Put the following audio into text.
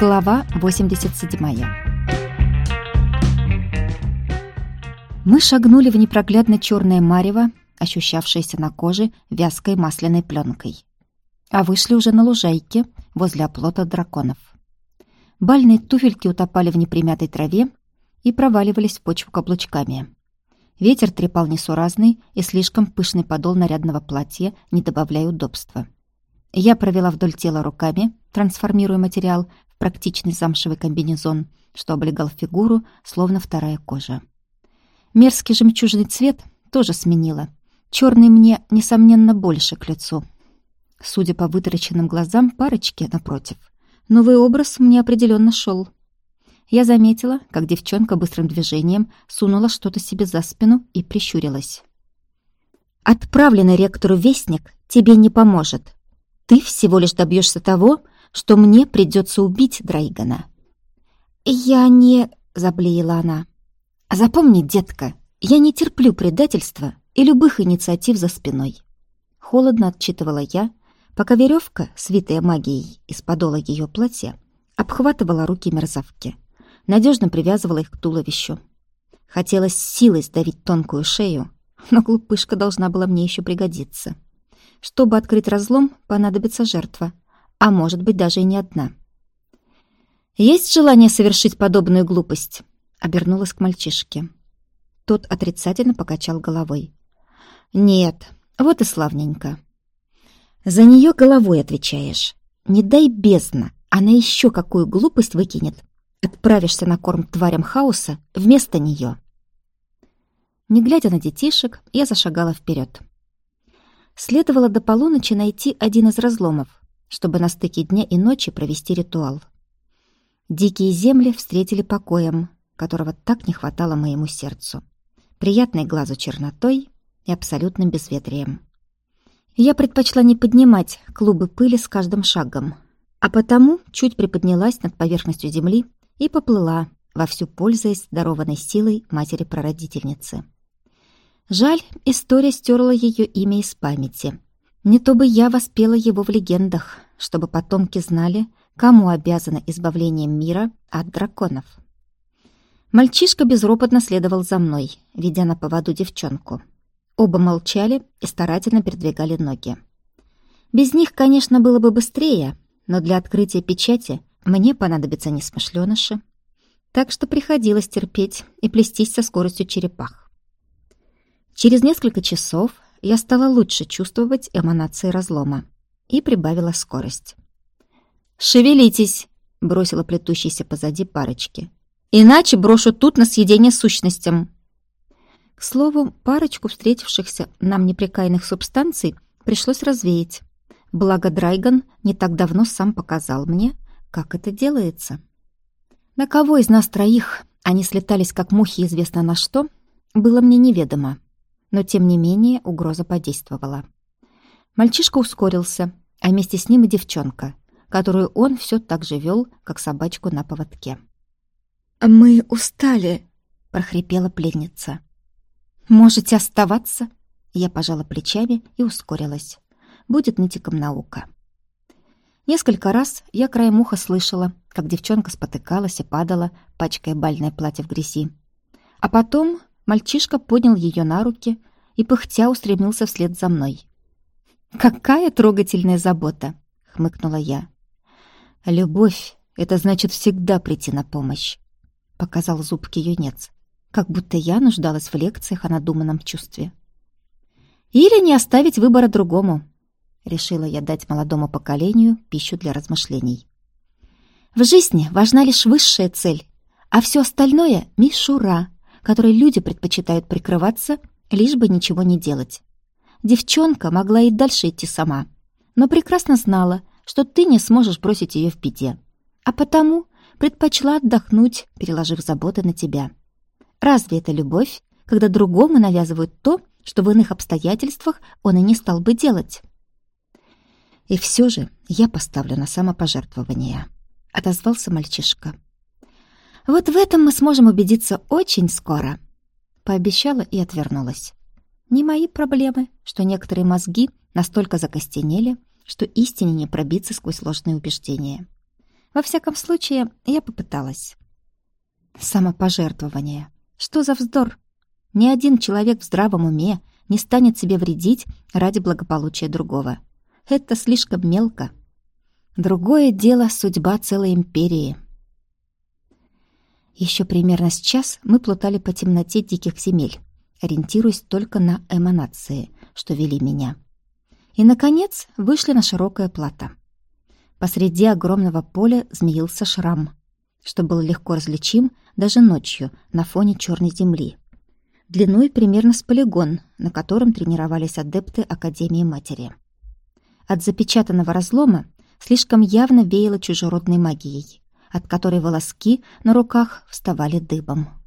Глава 87 Мы шагнули в непроглядно черное марево, ощущавшееся на коже вязкой масляной пленкой. А вышли уже на лужайке возле оплота драконов. Бальные туфельки утопали в непримятой траве и проваливались в почву каблучками. Ветер трепал несуразный и слишком пышный подол нарядного платья, не добавляя удобства. Я провела вдоль тела руками, трансформируя материал практичный замшевый комбинезон, что облегал фигуру, словно вторая кожа. Мерзкий жемчужный цвет тоже сменила. Черный мне, несомненно, больше к лицу. Судя по вытаращенным глазам парочки, напротив, новый образ мне определенно шел. Я заметила, как девчонка быстрым движением сунула что-то себе за спину и прищурилась. «Отправленный ректору вестник тебе не поможет», ты всего лишь добьешься того, что мне придется убить Драйгана». «Я не...» — заблеяла она. «Запомни, детка, я не терплю предательства и любых инициатив за спиной». Холодно отчитывала я, пока веревка, свитая магией из подола ее платья, обхватывала руки мерзавки, надежно привязывала их к туловищу. Хотелось силой сдавить тонкую шею, но глупышка должна была мне еще пригодиться. Чтобы открыть разлом, понадобится жертва, а может быть даже и не одна. «Есть желание совершить подобную глупость?» — обернулась к мальчишке. Тот отрицательно покачал головой. «Нет, вот и славненько». «За нее головой отвечаешь. Не дай бездна, она еще какую глупость выкинет. Отправишься на корм тварям хаоса вместо нее». Не глядя на детишек, я зашагала вперед. Следовало до полуночи найти один из разломов, чтобы на стыке дня и ночи провести ритуал. Дикие земли встретили покоем, которого так не хватало моему сердцу, приятной глазу чернотой и абсолютным безветрием. Я предпочла не поднимать клубы пыли с каждым шагом, а потому чуть приподнялась над поверхностью земли и поплыла, вовсю пользуясь дарованной силой матери-прародительницы. Жаль, история стерла ее имя из памяти. Не то бы я воспела его в легендах, чтобы потомки знали, кому обязана избавлением мира от драконов. Мальчишка безропотно следовал за мной, ведя на поводу девчонку. Оба молчали и старательно передвигали ноги. Без них, конечно, было бы быстрее, но для открытия печати мне понадобится несмышленыши. Так что приходилось терпеть и плестись со скоростью черепах. Через несколько часов я стала лучше чувствовать эманации разлома и прибавила скорость. «Шевелитесь!» — бросила плетущейся позади парочки. «Иначе брошу тут на съедение сущностям!» К слову, парочку встретившихся нам неприкаянных субстанций пришлось развеять. Благо Драйган не так давно сам показал мне, как это делается. На кого из нас троих они слетались как мухи известно на что, было мне неведомо но тем не менее угроза подействовала. Мальчишка ускорился, а вместе с ним и девчонка, которую он все так же вел, как собачку на поводке. «Мы устали», — прохрипела пленница. «Можете оставаться?» Я пожала плечами и ускорилась. Будет нытиком наука. Несколько раз я краем уха слышала, как девчонка спотыкалась и падала, пачкая бальное платье в грязи. А потом Мальчишка поднял ее на руки и пыхтя устремился вслед за мной. «Какая трогательная забота!» — хмыкнула я. «Любовь — это значит всегда прийти на помощь», — показал зубки юнец, как будто я нуждалась в лекциях о надуманном чувстве. «Или не оставить выбора другому», — решила я дать молодому поколению пищу для размышлений. «В жизни важна лишь высшая цель, а все остальное — мишура, которой люди предпочитают прикрываться, лишь бы ничего не делать. Девчонка могла и дальше идти сама, но прекрасно знала, что ты не сможешь бросить ее в беде, а потому предпочла отдохнуть, переложив заботы на тебя. Разве это любовь, когда другому навязывают то, что в иных обстоятельствах он и не стал бы делать? И все же я поставлю на самопожертвование, — отозвался мальчишка. Вот в этом мы сможем убедиться очень скоро. Пообещала и отвернулась. Не мои проблемы, что некоторые мозги настолько закостенели, что истине не пробиться сквозь ложные убеждения. Во всяком случае, я попыталась. Самопожертвование. Что за вздор? Ни один человек в здравом уме не станет себе вредить ради благополучия другого. Это слишком мелко. Другое дело — судьба целой империи. Еще примерно с час мы плутали по темноте диких земель, ориентируясь только на эманации, что вели меня. И, наконец, вышли на широкое плато. Посреди огромного поля змеился шрам, что был легко различим даже ночью на фоне черной земли. Длиной примерно с полигон, на котором тренировались адепты Академии Матери. От запечатанного разлома слишком явно веяло чужеродной магией, от которой волоски на руках вставали дыбом.